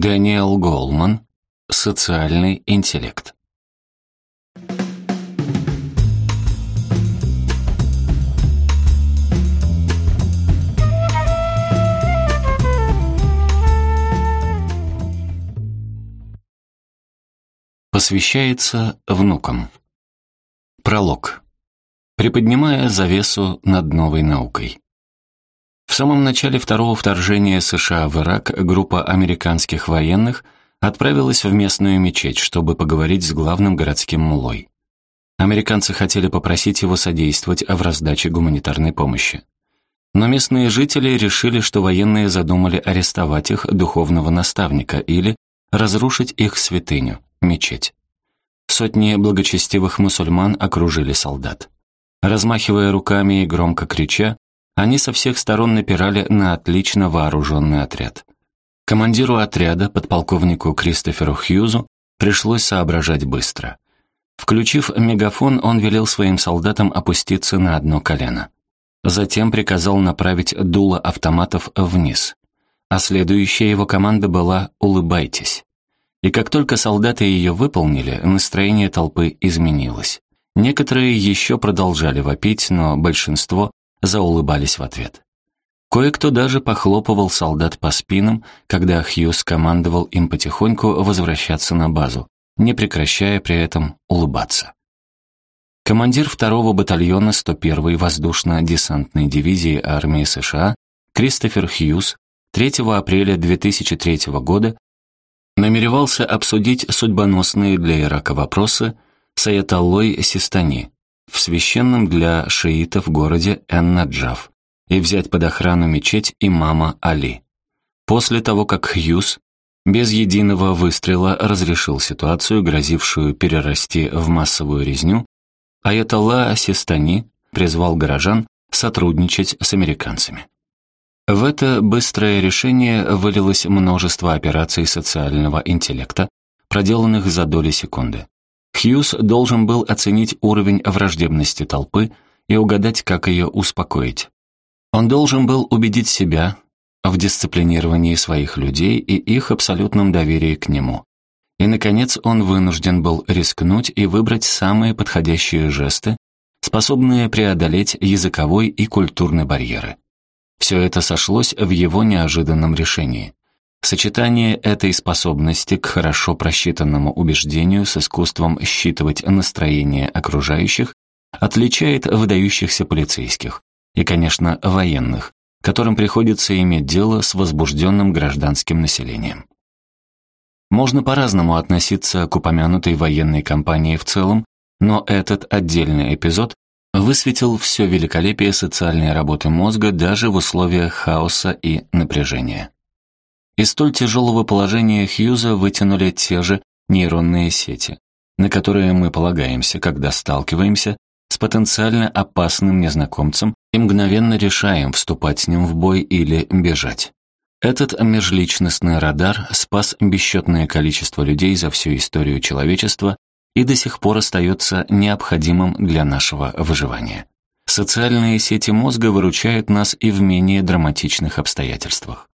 Дэниел Голман. Социальный интеллект. Посвящается внукам. Пролог. Приподнимая завесу над новой наукой. В самом начале второго вторжения США в Ирак группа американских военных отправилась в местную мечеть, чтобы поговорить с главным городским мулой. Американцы хотели попросить его содействовать в раздаче гуманитарной помощи. Но местные жители решили, что военные задумали арестовать их духовного наставника или разрушить их святыню, мечеть. Сотни благочестивых мусульман окружили солдат. Размахивая руками и громко крича, они со всех сторон напирали на отлично вооруженный отряд. Командиру отряда, подполковнику Кристоферу Хьюзу, пришлось соображать быстро. Включив мегафон, он велел своим солдатам опуститься на одно колено. Затем приказал направить дуло автоматов вниз. А следующая его команда была «Улыбайтесь». И как только солдаты ее выполнили, настроение толпы изменилось. Некоторые еще продолжали вопить, но большинство заулыбались в ответ. Кое-кто даже похлопывал солдат по спинам, когда Хьюз командовал им потихоньку возвращаться на базу, не прекращая при этом улыбаться. Командир второго батальона 101-й воздушно-десантной дивизии армии США Кристофер Хьюз 3 апреля 2003 года намеревался обсудить судьбоносные для Ирака вопросы с Аятоллой Систани, в священном для шиитов городе Эн-Наджаф и взять под охрану мечеть имама Али. После того, как Хьюз без единого выстрела разрешил ситуацию, грозившую перерасти в массовую резню, Аятолла Асистани призвал горожан сотрудничать с американцами. В это быстрое решение вылилось множество операций социального интеллекта, проделанных за доли секунды. Хьюз должен был оценить уровень враждебности толпы и угадать, как ее успокоить. Он должен был убедить себя в дисциплинировании своих людей и их абсолютном доверии к нему. И, наконец, он вынужден был рискнуть и выбрать самые подходящие жесты, способные преодолеть языковой и культурный барьеры. Все это сошлось в его неожиданном решении. Сочетание этой способности к хорошо просчитанному убеждению с искусством считывать настроение окружающих отличает выдающихся полицейских и, конечно, военных, которым приходится иметь дело с возбужденным гражданским населением. Можно по-разному относиться к упомянутой военной кампании в целом, но этот отдельный эпизод высветил все великолепие социальной работы мозга даже в условиях хаоса и напряжения. Из столь тяжелого положения Хьюза вытянули те же нейронные сети, на которые мы полагаемся, когда сталкиваемся с потенциально опасным незнакомцем и мгновенно решаем, вступать с ним в бой или бежать. Этот межличностный радар спас бесчетное количество людей за всю историю человечества и до сих пор остается необходимым для нашего выживания. Социальные сети мозга выручают нас и в менее драматичных обстоятельствах.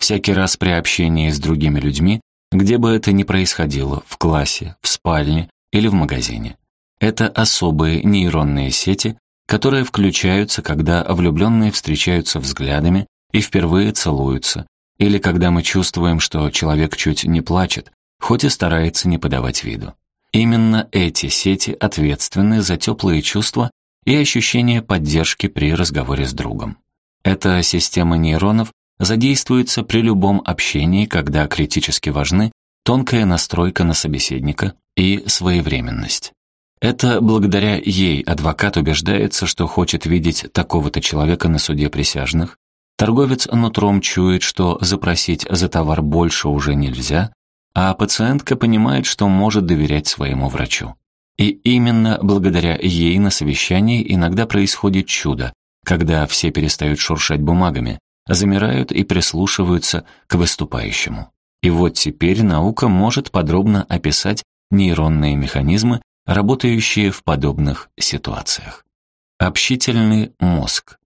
Всякий раз при общении с другими людьми, где бы это ни происходило, в классе, в спальне или в магазине. Это особые нейронные сети, которые включаются, когда влюбленные встречаются взглядами и впервые целуются, или когда мы чувствуем, что человек чуть не плачет, хоть и старается не подавать виду. Именно эти сети ответственны за теплые чувства и ощущение поддержки при разговоре с другом. Эта система нейронов задействуется при любом общении, когда критически важны тонкая настройка на собеседника и своевременность. Это благодаря ей адвокат убеждается, что хочет видеть такого-то человека на суде присяжных, торговец нутром чует, что запросить за товар больше уже нельзя, а пациентка понимает, что может доверять своему врачу. И именно благодаря ей на совещании иногда происходит чудо, когда все перестают шуршать бумагами, замирают и прислушиваются к выступающему. И вот теперь наука может подробно описать нейронные механизмы, работающие в подобных ситуациях. Общительный мозг.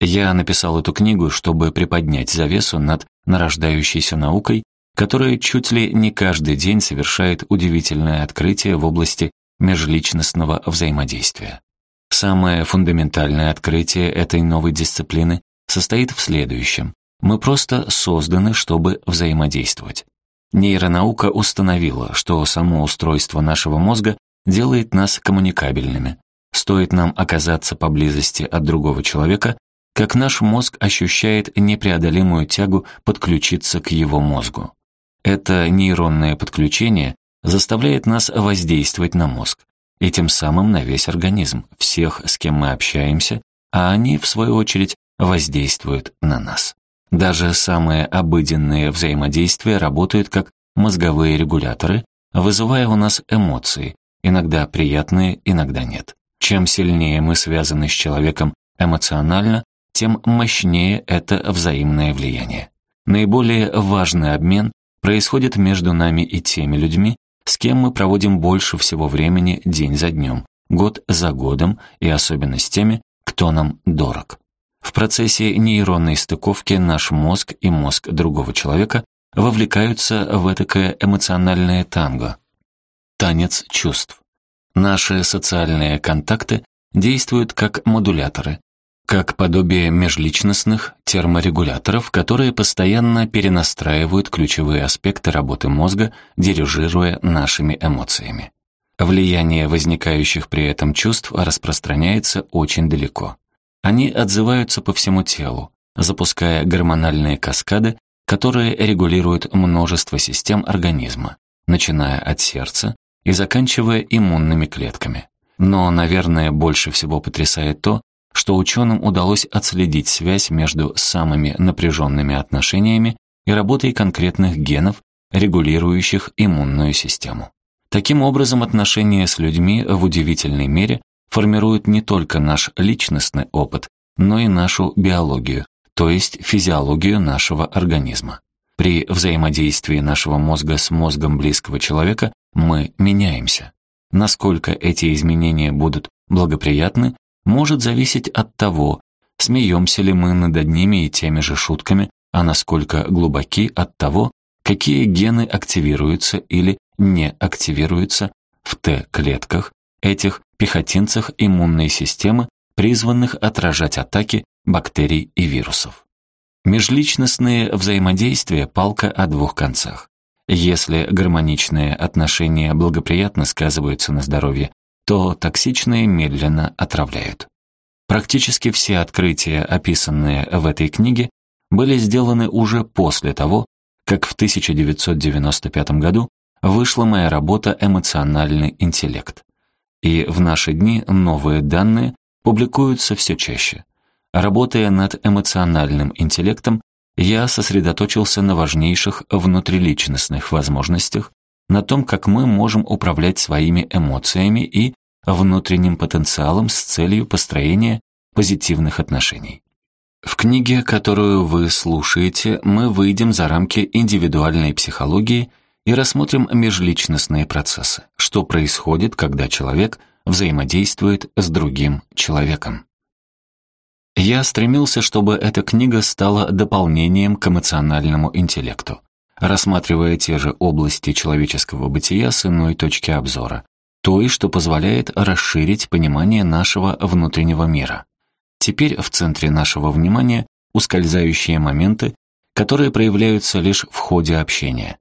Я написал эту книгу, чтобы приподнять завесу над нарождающейся наукой, которая чуть ли не каждый день совершает удивительное открытие в области межличностного взаимодействия. Самое фундаментальное открытие этой новой дисциплины состоит в следующем. Мы просто созданы, чтобы взаимодействовать. Нейронаука установила, что само устройство нашего мозга делает нас коммуникабельными. Стоит нам оказаться поблизости от другого человека, как наш мозг ощущает непреодолимую тягу подключиться к его мозгу. Это нейронное подключение заставляет нас воздействовать на мозг, и тем самым на весь организм, всех, с кем мы общаемся, а они, в свою очередь, воздействуют на нас. Даже самые обыденные взаимодействия работают как мозговые регуляторы, вызывая у нас эмоции, иногда приятные, иногда нет. Чем сильнее мы связаны с человеком эмоционально, тем мощнее это взаимное влияние. Наиболее важный обмен происходит между нами и теми людьми, с кем мы проводим больше всего времени день за днем, год за годом и особенно с теми, кто нам дорог. В процессе нейронной стыковки наш мозг и мозг другого человека вовлекаются в этакое эмоциональное танго, танец чувств. Наши социальные контакты действуют как модуляторы, как подобие межличностных терморегуляторов, которые постоянно перенастраивают ключевые аспекты работы мозга, дирижируя нашими эмоциями. Влияние возникающих при этом чувств распространяется очень далеко. Они отзываются по всему телу, запуская гормональные каскады, которые регулируют множество систем организма, начиная от сердца и заканчивая иммунными клетками. Но, наверное, больше всего потрясает то, что ученым удалось отследить связь между самыми напряженными отношениями и работой конкретных генов, регулирующих иммунную систему. Таким образом, отношения с людьми в удивительной мере формируют не только наш личностный опыт, но и нашу биологию, то есть физиологию нашего организма. При взаимодействии нашего мозга с мозгом близкого человека мы меняемся. Насколько эти изменения будут благоприятны, может зависеть от того, смеемся ли мы над одними и теми же шутками, а насколько глубоки от того, какие гены активируются или не активируются в Т-клетках, этих пехотинцах иммунной системы, призванных отражать атаки бактерий и вирусов. Межличностные взаимодействия – палка о двух концах. Если гармоничные отношения благоприятно сказываются на здоровье, то токсичные медленно отравляют. Практически все открытия, описанные в этой книге, были сделаны уже после того, как в 1995 году вышла моя работа «Эмоциональный интеллект». И в наши дни новые данные публикуются все чаще. Работая над эмоциональным интеллектом, я сосредоточился на важнейших внутриличностных возможностях, на том, как мы можем управлять своими эмоциями и внутренним потенциалом с целью построения позитивных отношений. В книге, которую вы слушаете, мы выйдем за рамки индивидуальной психологии и рассмотрим межличностные процессы, что происходит, когда человек взаимодействует с другим человеком. Я стремился, чтобы эта книга стала дополнением к эмоциональному интеллекту, рассматривая те же области человеческого бытия с иной точки обзора, той, что позволяет расширить понимание нашего внутреннего мира. Теперь в центре нашего внимания ускользающие моменты, которые проявляются лишь в ходе общения.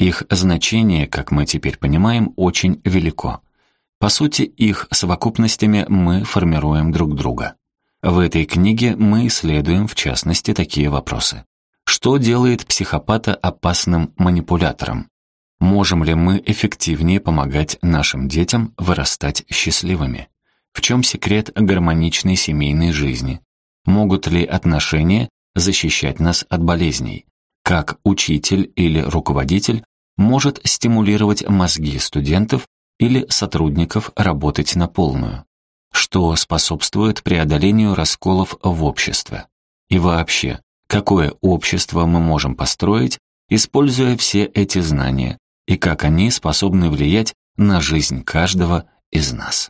Их значение, как мы теперь понимаем, очень велико. По сути, их совокупностями мы формируем друг друга. В этой книге мы исследуем, в частности, такие вопросы. Что делает психопата опасным манипулятором? Можем ли мы эффективнее помогать нашим детям вырастать счастливыми? В чем секрет гармоничной семейной жизни? Могут ли отношения защищать нас от болезней? Как учитель или руководитель может стимулировать мозги студентов или сотрудников работать на полную? Что способствует преодолению расколов в обществе? И вообще, какое общество мы можем построить, используя все эти знания, и как они способны влиять на жизнь каждого из нас.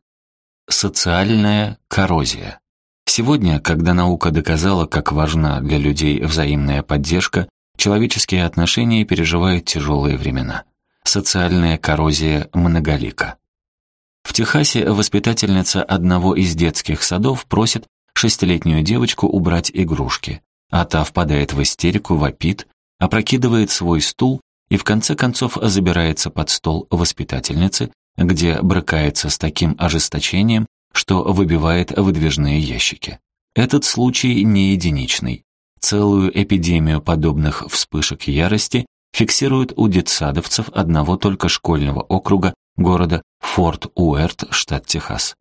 Социальная коррозия. Сегодня, когда наука доказала, как важна для людей взаимная поддержка, Человеческие отношения переживают тяжелые времена. Социальная коррозия многолика. В Техасе воспитательница одного из детских садов просит шестилетнюю девочку убрать игрушки, а та впадает в истерику, вопит, опрокидывает свой стул и в конце концов забирается под стол воспитательницы, где брыкается с таким ожесточением, что выбивает выдвижные ящики. Этот случай не единичный. Целую эпидемию подобных вспышек ярости фиксируют у детсадовцев одного только школьного округа города Форт Уэрт, штат Техас.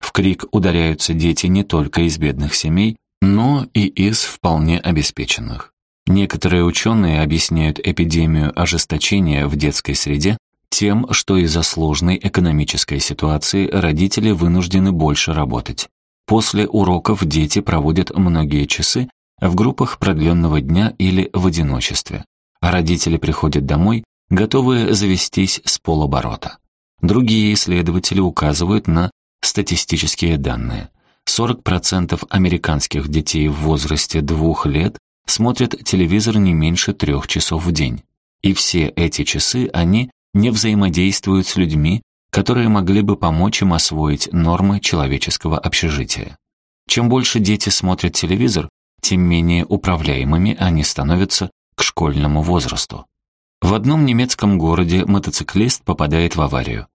В крик ударяются дети не только из бедных семей, но и из вполне обеспеченных. Некоторые ученые объясняют эпидемию ожесточения в детской среде тем, что из-за сложной экономической ситуации родители вынуждены больше работать. После уроков дети проводят многие часы в группах продленного дня или в одиночестве, а родители приходят домой, готовые завестись с полоборота. Другие исследователи указывают на статистические данные. 40% американских детей в возрасте двух лет смотрят телевизор не меньше трех часов в день. И все эти часы они не взаимодействуют с людьми, которые могли бы помочь им освоить нормы человеческого общежития. Чем больше дети смотрят телевизор, тем менее управляемыми они становятся к школьному возрасту. В одном немецком городе мотоциклист попадает в аварию.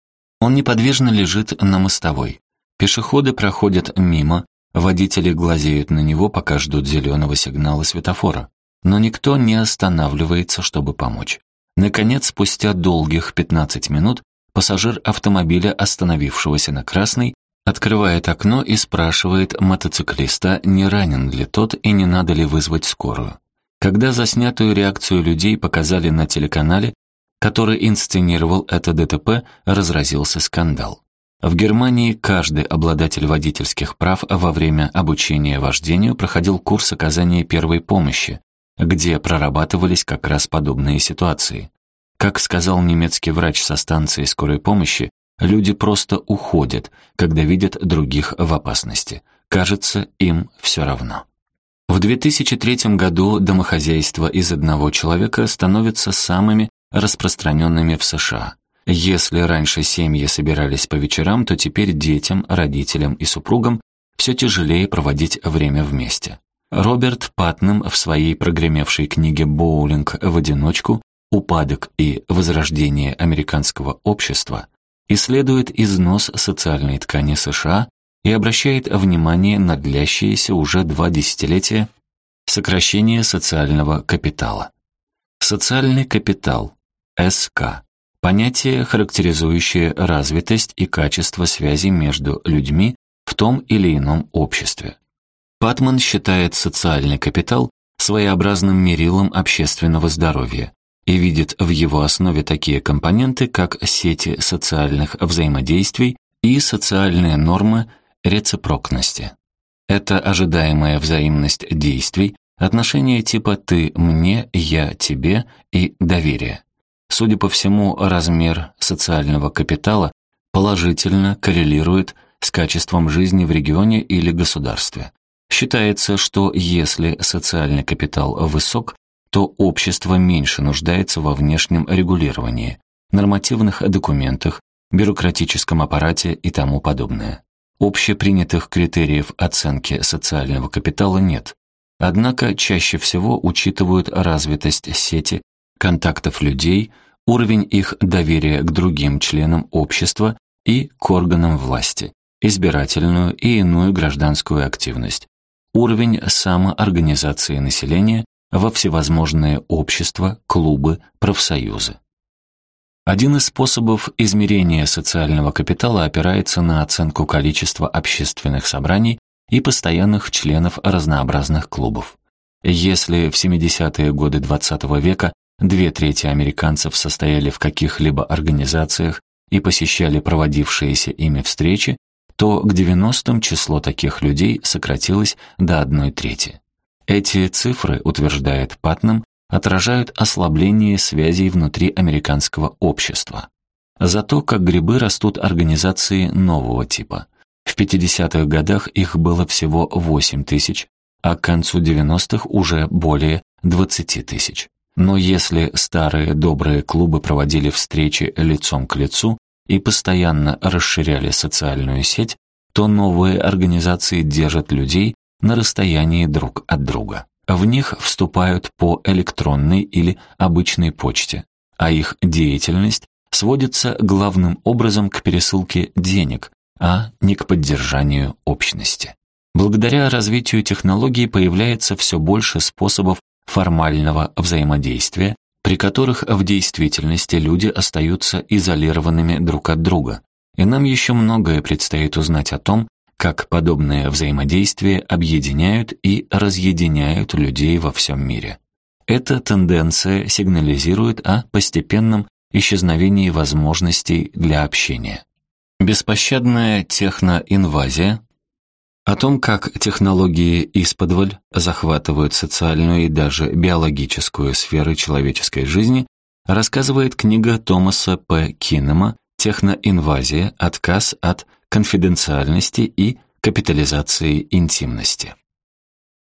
Он неподвижно лежит на мостовой. Пешеходы проходят мимо, водители глазеют на него, пока ждут зеленого сигнала светофора. Но никто не останавливается, чтобы помочь. Наконец, спустя долгих 15 минут, пассажир автомобиля, остановившегося на красной, Открывает окно и спрашивает мотоциклиста, не ранен ли тот и не надо ли вызвать скорую. Когда заснятую реакцию людей показали на телеканале, который инсценировал это ДТП, разразился скандал. В Германии каждый обладатель водительских прав во время обучения вождению проходил курс оказания первой помощи, где прорабатывались как раз подобные ситуации. Как сказал немецкий врач со станции скорой помощи, Люди просто уходят, когда видят других в опасности. Кажется, им все равно. В 2003 году домохозяйства из одного человека становятся самыми распространенными в США. Если раньше семьи собирались по вечерам, то теперь детям, родителям и супругам все тяжелее проводить время вместе. Роберт Патнем в своей прогремевшей книге «Боулинг в одиночку. Упадок и возрождение американского общества» исследует износ социальной ткани США и обращает внимание на длящееся уже два десятилетия сокращение социального капитала. Социальный капитал, СК, понятие, характеризующее развитость и качество связи между людьми в том или ином обществе. Патман считает социальный капитал своеобразным мерилом общественного здоровья, и видит в его основе такие компоненты, как сети социальных взаимодействий и социальные нормы рецепрокности. Это ожидаемая взаимность действий, отношения типа «ты мне», «я тебе» и доверие. Судя по всему, размер социального капитала положительно коррелирует с качеством жизни в регионе или государстве. Считается, что если социальный капитал высок, то общество меньше нуждается во внешнем регулировании, нормативных документах, бюрократическом аппарате и тому подобное. Общепринятых критериев оценки социального капитала нет, однако чаще всего учитывают развитость сети, контактов людей, уровень их доверия к другим членам общества и к органам власти, избирательную и иную гражданскую активность, уровень самоорганизации населения во всевозможные общества, клубы, профсоюзы. Один из способов измерения социального капитала опирается на оценку количества общественных собраний и постоянных членов разнообразных клубов. Если в 70-е годы XX -го века две трети американцев состояли в каких-либо организациях и посещали проводившиеся ими встречи, то к 90-м число таких людей сократилось до одной трети. Эти цифры, утверждает Патнам, отражают ослабление связей внутри американского общества. Зато как грибы растут организации нового типа. В 50-х годах их было всего 8 тысяч, а к концу 90-х уже более 20 тысяч. Но если старые добрые клубы проводили встречи лицом к лицу и постоянно расширяли социальную сеть, то новые организации держат людей на расстоянии друг от друга. В них вступают по электронной или обычной почте, а их деятельность сводится главным образом к пересылке денег, а не к поддержанию общности. Благодаря развитию технологий появляется все больше способов формального взаимодействия, при которых в действительности люди остаются изолированными друг от друга. И нам еще многое предстоит узнать о том, как подобные взаимодействия объединяют и разъединяют людей во всем мире. Эта тенденция сигнализирует о постепенном исчезновении возможностей для общения. Беспощадная техноинвазия о том, как технологии исподволь захватывают социальную и даже биологическую сферы человеческой жизни, рассказывает книга Томаса П. Киннема «Техноинвазия. Отказ от конфиденциальности и капитализации интимности».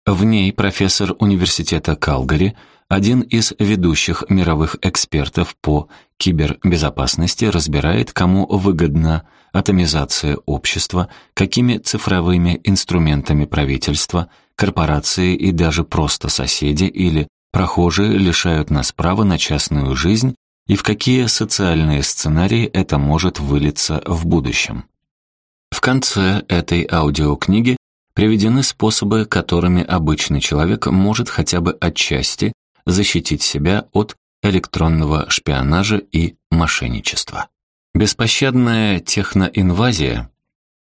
В ней профессор университета Калгари, один из ведущих мировых экспертов по кибербезопасности, разбирает, кому выгодна атомизация общества, какими цифровыми инструментами правительства, корпорации и даже просто соседи или прохожие лишают нас права на частную жизнь и в какие социальные сценарии это может вылиться в будущем. В конце этой аудиокниги приведены способы, которыми обычный человек может хотя бы отчасти защитить себя от электронного шпионажа и мошенничества. Беспощадная техноинвазия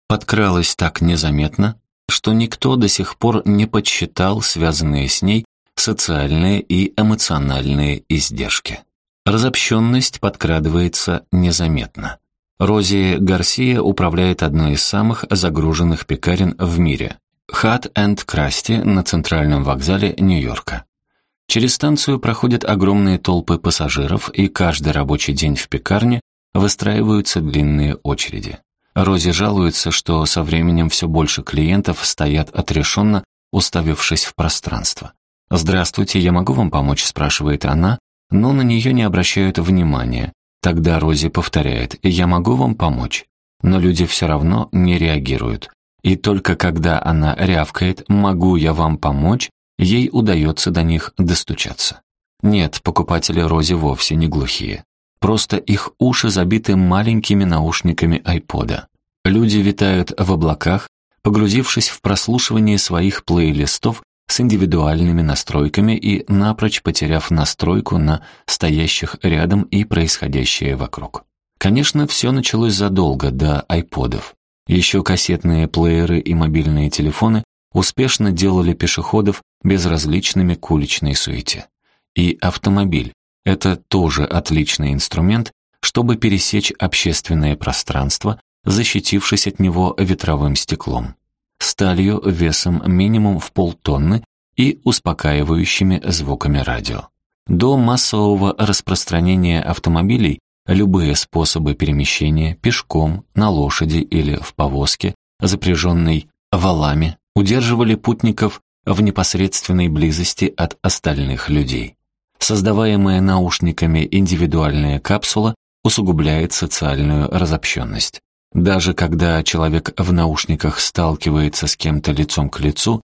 подкралась так незаметно, что никто до сих пор не подсчитал связанные с ней социальные и эмоциональные издержки. Разобщенность подкрадывается незаметно. Рози Гарсия управляет одной из самых загруженных пекарен в мире – Хат энд Красти на центральном вокзале Нью-Йорка. Через станцию проходят огромные толпы пассажиров, и каждый рабочий день в пекарне выстраиваются длинные очереди. Рози жалуется, что со временем все больше клиентов стоят отрешенно, уставившись в пространство. «Здравствуйте, я могу вам помочь?» – спрашивает она, но на нее не обращают внимания. Тогда Рози повторяет «Я могу вам помочь?» Но люди все равно не реагируют. И только когда она рявкает «Могу я вам помочь?», ей удается до них достучаться. Нет, покупатели Рози вовсе не глухие. Просто их уши забиты маленькими наушниками айпода. Люди витают в облаках, погрузившись в прослушивание своих плейлистов с индивидуальными настройками и напрочь потеряв настройку на стоящих рядом и происходящее вокруг. Конечно, все началось задолго до айподов. Еще кассетные плееры и мобильные телефоны успешно делали пешеходов безразличными к уличной суете. И автомобиль, это тоже отличный инструмент, чтобы пересечь общественное пространство, защитившись от него ветровым стеклом, сталью весом минимум в полтонны и успокаивающими звуками радио. До массового распространения автомобилей любые способы перемещения пешком, на лошади или в повозке, запряженной валами, удерживали путников в непосредственной близости от остальных людей. Создаваемая наушниками индивидуальная капсула усугубляет социальную разобщенность. Даже когда человек в наушниках сталкивается с кем-то лицом к лицу,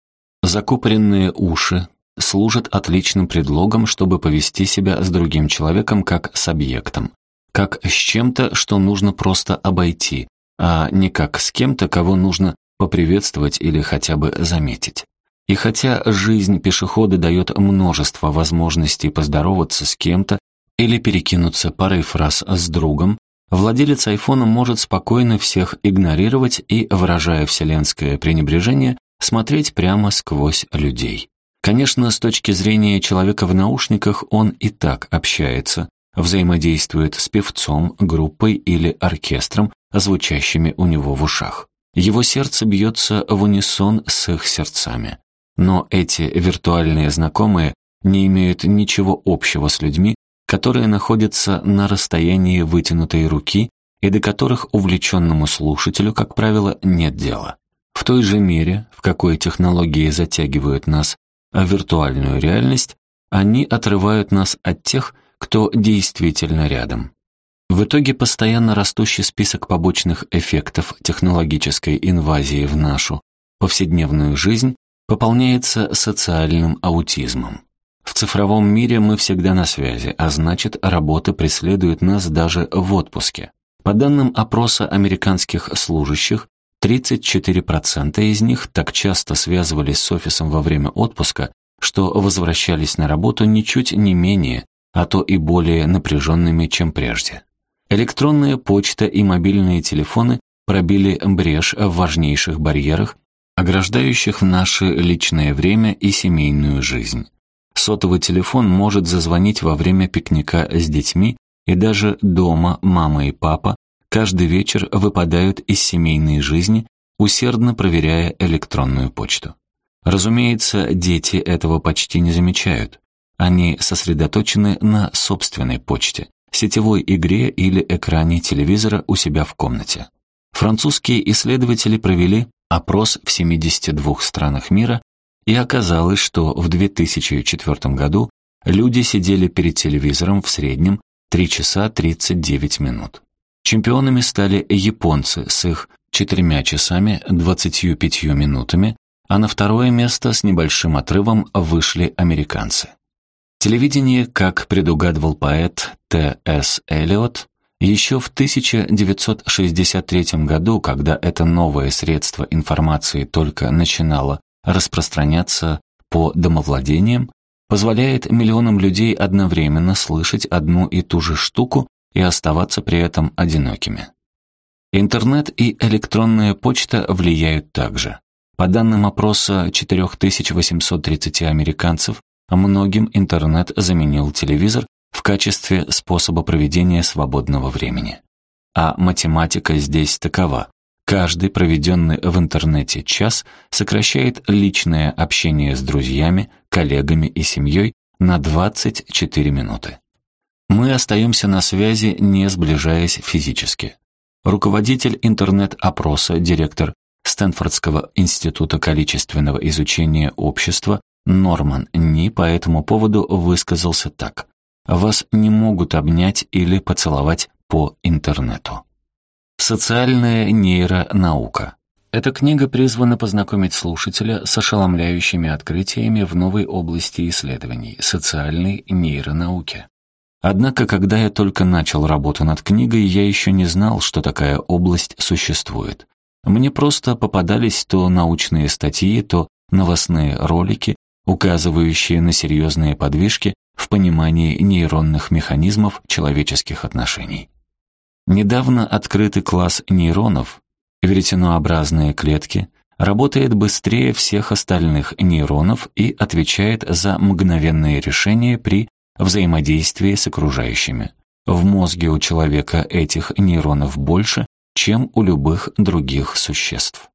закупоренные уши служат отличным предлогом, чтобы повести себя с другим человеком как с объектом, как с чем-то, что нужно просто обойти, а не как с кем-то, кого нужно поприветствовать или хотя бы заметить. И хотя жизнь пешехода дает множество возможностей поздороваться с кем-то или перекинуться парой фраз с другом, владелец айфона может спокойно всех игнорировать и, выражая вселенское пренебрежение, смотреть прямо сквозь людей. Конечно, с точки зрения человека в наушниках он и так общается, взаимодействует с певцом, группой или оркестром, звучащими у него в ушах. Его сердце бьется в унисон с их сердцами. Но эти виртуальные знакомые не имеют ничего общего с людьми, которые находятся на расстоянии вытянутой руки и до которых увлеченному слушателю, как правило, нет дела. В той же мере, в какой технологии затягивают нас в виртуальную реальность, Они отрывают нас от тех, кто действительно рядом. В итоге постоянно растущий список побочных эффектов технологической инвазии в нашу повседневную жизнь пополняется социальным аутизмом. В цифровом мире мы всегда на связи, а значит, работа преследует нас даже в отпуске. По данным опроса американских служащих, 34% из них так часто связывались с офисом во время отпуска, что возвращались на работу ничуть не менее, а то и более напряженными, чем прежде. Электронная почта и мобильные телефоны пробили брешь в важнейших барьерах, ограждающих наше личное время и семейную жизнь. Сотовый телефон может зазвонить во время пикника с детьми, и даже дома мама и папа каждый вечер выпадают из семейной жизни, усердно проверяя электронную почту. Разумеется, дети этого почти не замечают. Они сосредоточены на собственной почте, сетевой игре или экране телевизора у себя в комнате. Французские исследователи провели опрос в 72 странах мира, и оказалось, что в 2004 году люди сидели перед телевизором в среднем 3 часа 39 минут. Чемпионами стали японцы с их 4 часами 25 минутами, а на второе место с небольшим отрывом вышли американцы. Телевидение, как предугадывал поэт Т.С. Эллиот, еще в 1963 году, когда это новое средство информации только начинало распространяться по домовладениям, позволяет миллионам людей одновременно слышать одну и ту же штуку и оставаться при этом одинокими. Интернет и электронная почта влияют также. По данным опроса 4830 американцев, многим интернет заменил телевизор в качестве способа проведения свободного времени. А математика здесь такова. Каждый проведенный в интернете час сокращает личное общение с друзьями, коллегами и семьей на 24 минуты. Мы остаемся на связи, не сближаясь физически. Руководитель интернет-опроса, директор Стэнфордского института количественного изучения общества Норман Ни по этому поводу высказался так. «Вас не могут обнять или поцеловать по интернету». Социальная нейронаука. Эта книга призвана познакомить слушателя с ошеломляющими открытиями в новой области исследований – социальной нейронауке. Однако, когда я только начал работу над книгой, я еще не знал, что такая область существует. Мне просто попадались то научные статьи, то новостные ролики, указывающие на серьезные подвижки в понимании нейронных механизмов человеческих отношений. Недавно открытый класс нейронов, веретенообразные клетки, работает быстрее всех остальных нейронов и отвечает за мгновенные решения при взаимодействии с окружающими. В мозге у человека этих нейронов больше, чем у любых других существ.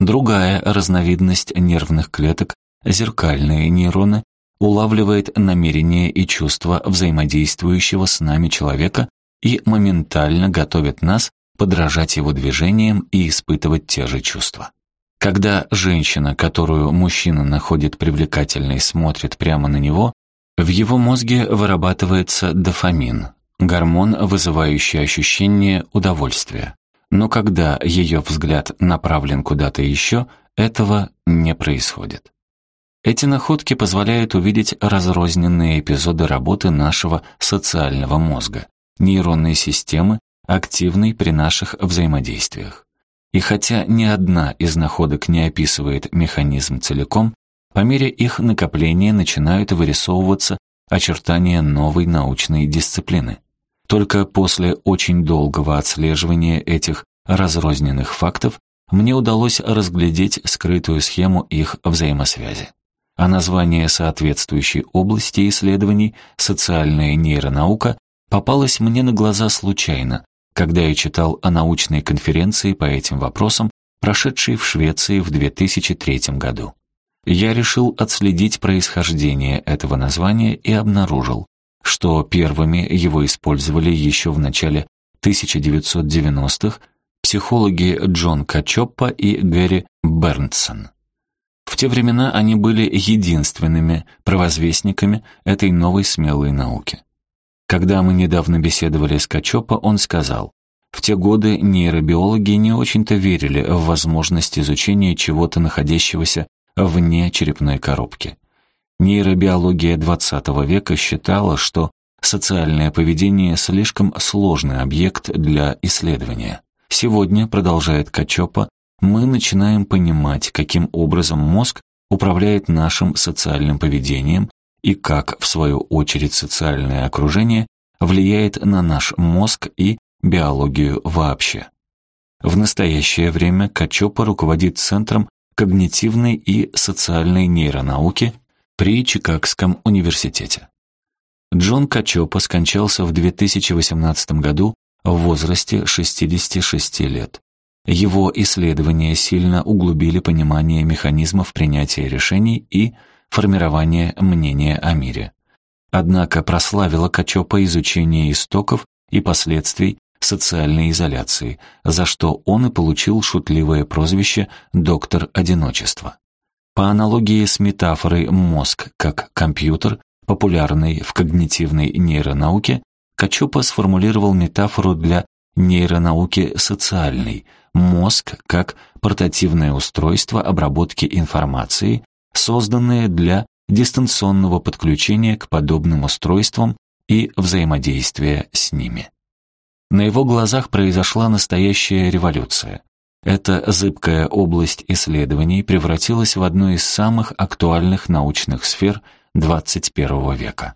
Другая разновидность нервных клеток, зеркальные нейроны, улавливает намерения и чувства взаимодействующего с нами человека и моментально готовит нас подражать его движениям и испытывать те же чувства. Когда женщина, которую мужчина находит привлекательной, смотрит прямо на него, в его мозге вырабатывается дофамин, гормон, вызывающий ощущение удовольствия. Но когда ее взгляд направлен куда-то еще, этого не происходит. Эти находки позволяют увидеть разрозненные эпизоды работы нашего социального мозга, нейронной системы, активной при наших взаимодействиях. И хотя ни одна из находок не описывает механизм целиком, по мере их накопления начинают вырисовываться очертания новой научной дисциплины. Только после очень долгого отслеживания этих разрозненных фактов мне удалось разглядеть скрытую схему их взаимосвязи. А название соответствующей области исследований «социальная нейронаука» попалось мне на глаза случайно, когда я читал о научной конференции по этим вопросам, прошедшей в Швеции в 2003 году я решил отследить происхождение этого названия и обнаружил, что первыми его использовали еще в начале 1990-х психологи Джон Качоппа и Гэри Бернсон. В те времена они были единственными провозвестниками этой новой смелой науки. Когда мы недавно беседовали с Качопа, он сказал, в те годы нейробиологи не очень-то верили в возможность изучения чего-то, находящегося вне черепной коробки. Нейробиология XX века считала, что социальное поведение слишком сложный объект для исследования. Сегодня, продолжает Качопа, мы начинаем понимать, каким образом мозг управляет нашим социальным поведением и как, в свою очередь, социальное окружение влияет на наш мозг и биологию вообще. В настоящее время Качопа руководит Центром когнитивной и социальной нейронауки при Чикагском университете. Джон Качопа скончался в 2018 году в возрасте 66 лет. Его исследования сильно углубили понимание механизмов принятия решений и формирования мнения о мире. Однако прославило Качопа изучение истоков и последствий социальной изоляции, за что он и получил шутливое прозвище «доктор одиночества». По аналогии с метафорой «мозг как компьютер», популярной в когнитивной нейронауке, Качупа сформулировал метафору для нейронауки социальной «мозг как портативное устройство обработки информации, созданное для дистанционного подключения к подобным устройствам и взаимодействия с ними». На его глазах произошла настоящая революция. Эта зыбкая область исследований превратилась в одну из самых актуальных научных сфер XXI века.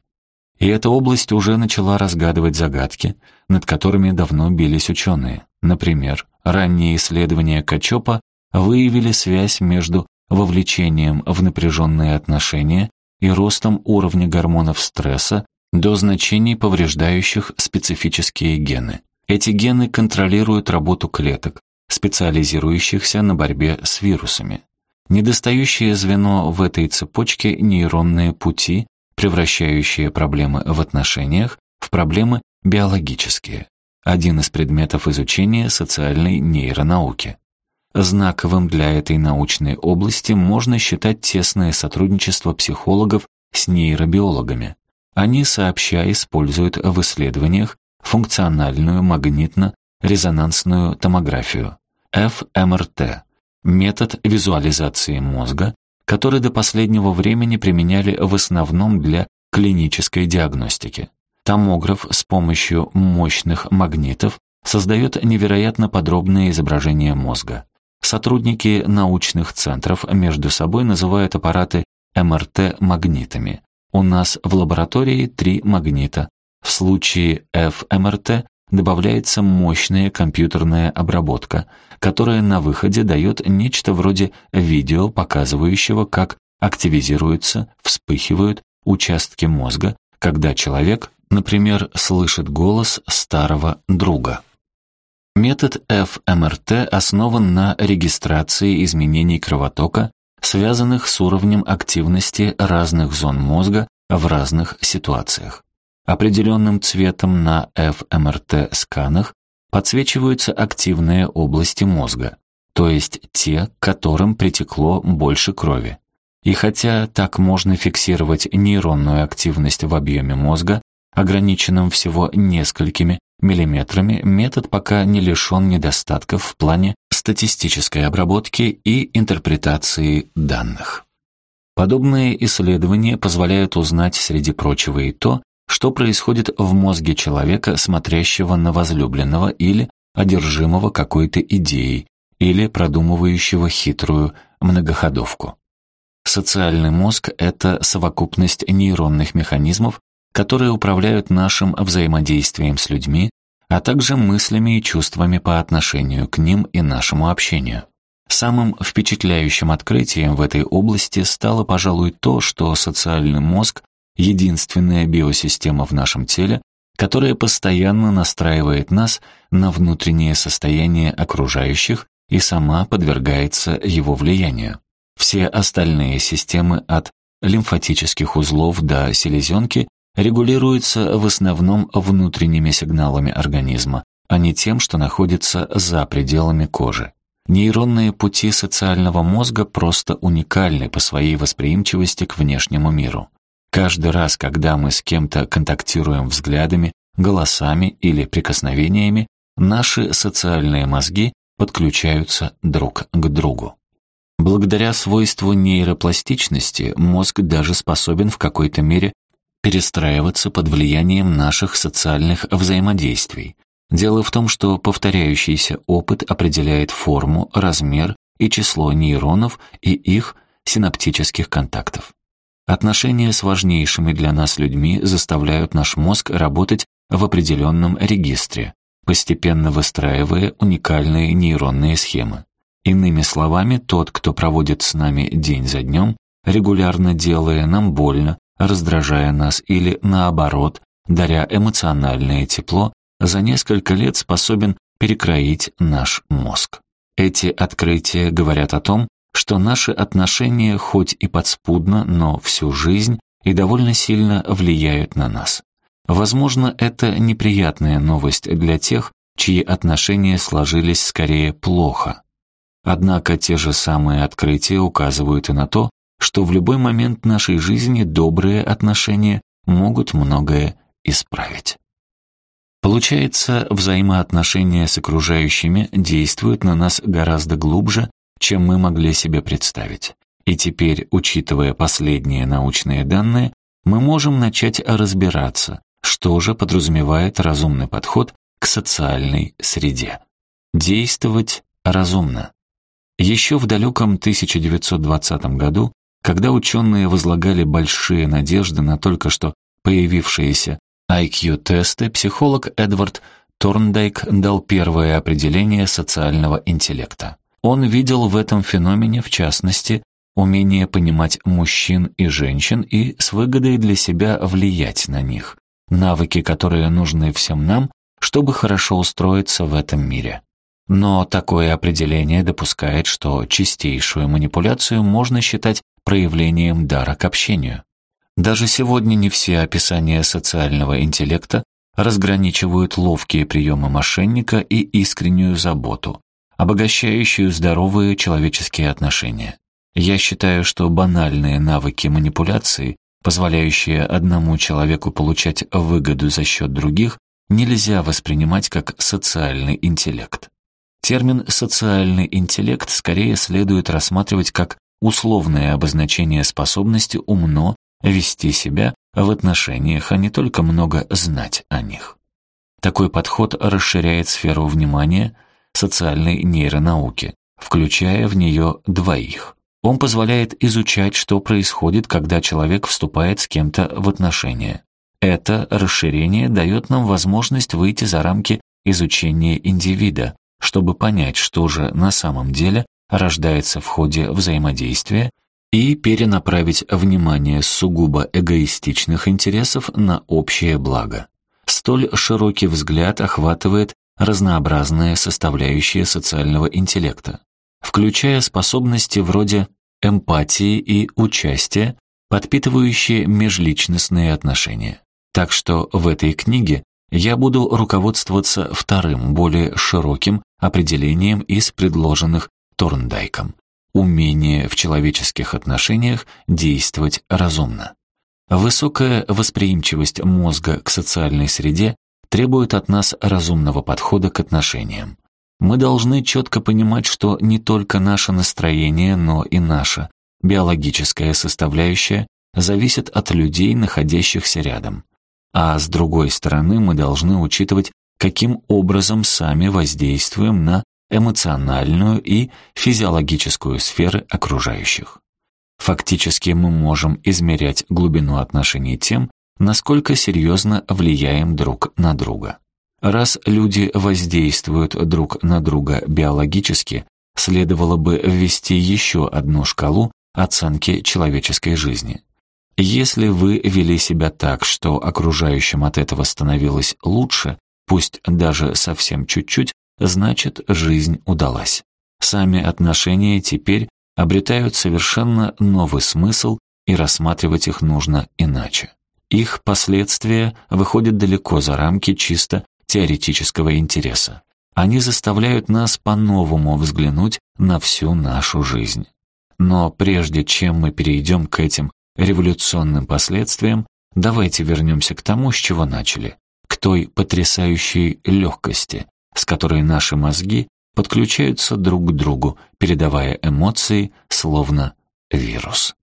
И эта область уже начала разгадывать загадки, над которыми давно бились ученые. Например, ранние исследования Качопа выявили связь между вовлечением в напряженные отношения и ростом уровня гормонов стресса до значений, повреждающих специфические гены. Эти гены контролируют работу клеток, специализирующихся на борьбе с вирусами. Недостающее звено в этой цепочке – нейронные пути, превращающие проблемы в отношениях в проблемы биологические. Один из предметов изучения социальной нейронауки. Знаковым для этой научной области можно считать тесное сотрудничество психологов с нейробиологами. Они сообща используют в исследованиях функциональную магнитно-резонансную томографию, ФМРТ, метод визуализации мозга, который до последнего времени применяли в основном для клинической диагностики. Томограф с помощью мощных магнитов создает невероятно подробные изображения мозга. Сотрудники научных центров между собой называют аппараты МРТ магнитами. У нас в лаборатории три магнита, в случае FMRT добавляется мощная компьютерная обработка, которая на выходе дает нечто вроде видео, показывающего, как активизируются, вспыхивают участки мозга, когда человек, например, слышит голос старого друга. Метод FMRT основан на регистрации изменений кровотока, связанных с уровнем активности разных зон мозга в разных ситуациях. Определенным цветом на ФМРТ-сканах подсвечиваются активные области мозга, то есть те, к которым притекло больше крови. И хотя так можно фиксировать нейронную активность в объеме мозга, ограниченном всего несколькими миллиметрами, метод пока не лишен недостатков в плане статистической обработки и интерпретации данных. Подобные исследования позволяют узнать, среди прочего, и то, что происходит в мозге человека, смотрящего на возлюбленного или одержимого какой-то идеей, или продумывающего хитрую многоходовку. Социальный мозг — это совокупность нейронных механизмов, которые управляют нашим взаимодействием с людьми, а также мыслями и чувствами по отношению к ним и нашему общению. Самым впечатляющим открытием в этой области стало, пожалуй, то, что социальный мозг единственная биосистема в нашем теле, которая постоянно настраивает нас на внутреннее состояние окружающих и сама подвергается его влиянию. Все остальные системы от лимфатических узлов до селезенки регулируются в основном внутренними сигналами организма, а не тем, что находится за пределами кожи. Нейронные пути социального мозга просто уникальны по своей восприимчивости к внешнему миру. Каждый раз, когда мы с кем-то контактируем взглядами, голосами или прикосновениями, наши социальные мозги подключаются друг к другу. Благодаря свойству нейропластичности мозг даже способен в какой-то мере перестраиваться под влиянием наших социальных взаимодействий. Дело в том, что повторяющийся опыт определяет форму, размер и число нейронов и их синаптических контактов. Отношения с важнейшими для нас людьми заставляют наш мозг работать в определенном регистре, постепенно выстраивая уникальные нейронные схемы. Иными словами, тот, кто проводит с нами день за днем, регулярно делая нам больно, раздражая нас или, наоборот, даря эмоциональное тепло, за несколько лет способен перекроить наш мозг. Эти открытия говорят о том, что наши отношения хоть и подспудно, но всю жизнь и довольно сильно влияют на нас. Возможно, это неприятная новость для тех, чьи отношения сложились скорее плохо. Однако те же самые открытия указывают и на то, что в любой момент нашей жизни добрые отношения могут многое исправить. Получается, взаимоотношения с окружающими действуют на нас гораздо глубже, чем мы могли себе представить. И теперь, учитывая последние научные данные, мы можем начать разбираться, что же подразумевает разумный подход к социальной среде. Действовать разумно. Еще в далеком 1920 году когда ученые возлагали большие надежды на только что появившиеся IQ-тесты, психолог Эдвард Торндайк дал первое определение социального интеллекта. Он видел в этом феномене, в частности, умение понимать мужчин и женщин и с выгодой для себя влиять на них, навыки, которые нужны всем нам, чтобы хорошо устроиться в этом мире. Но такое определение допускает, что чистейшую манипуляцию можно считать проявлением дара к общению. Даже сегодня не все описания социального интеллекта разграничивают ловкие приемы мошенника и искреннюю заботу, обогащающую здоровые человеческие отношения. Я считаю, что банальные навыки манипуляции, позволяющие одному человеку получать выгоду за счет других, нельзя воспринимать как социальный интеллект. Термин «социальный интеллект» скорее следует рассматривать как условное обозначение способности умно вести себя в отношениях, а не только много знать о них. Такой подход расширяет сферу внимания социальной нейронауки, включая в нее двоих. Он позволяет изучать, что происходит, когда человек вступает с кем-то в отношения. Это расширение дает нам возможность выйти за рамки изучения индивида, чтобы понять, что же на самом деле рождается в ходе взаимодействия и перенаправить внимание сугубо эгоистичных интересов на общее благо. Столь широкий взгляд охватывает разнообразные составляющие социального интеллекта, включая способности вроде эмпатии и участия, подпитывающие межличностные отношения. Так что в этой книге я буду руководствоваться вторым, более широким определением из предложенных Торндайком. Умение в человеческих отношениях действовать разумно. Высокая восприимчивость мозга к социальной среде требует от нас разумного подхода к отношениям. Мы должны четко понимать, что не только наше настроение, но и наша биологическая составляющая зависит от людей, находящихся рядом. А с другой стороны, мы должны учитывать, каким образом сами воздействуем на эмоциональную и физиологическую сферы окружающих. Фактически мы можем измерять глубину отношений тем, насколько серьезно влияем друг на друга. Раз люди воздействуют друг на друга биологически, следовало бы ввести еще одну шкалу оценки человеческой жизни. Если вы вели себя так, что окружающим от этого становилось лучше, пусть даже совсем чуть-чуть, значит жизнь удалась. Сами отношения теперь обретают совершенно новый смысл, и рассматривать их нужно иначе. Их последствия выходят далеко за рамки чисто теоретического интереса. Они заставляют нас по-новому взглянуть на всю нашу жизнь. Но прежде чем мы перейдем к этим революционным последствиям, давайте вернемся к тому, с чего начали, к той потрясающей легкости, с которой наши мозги подключаются друг к другу, передавая эмоции, словно вирус.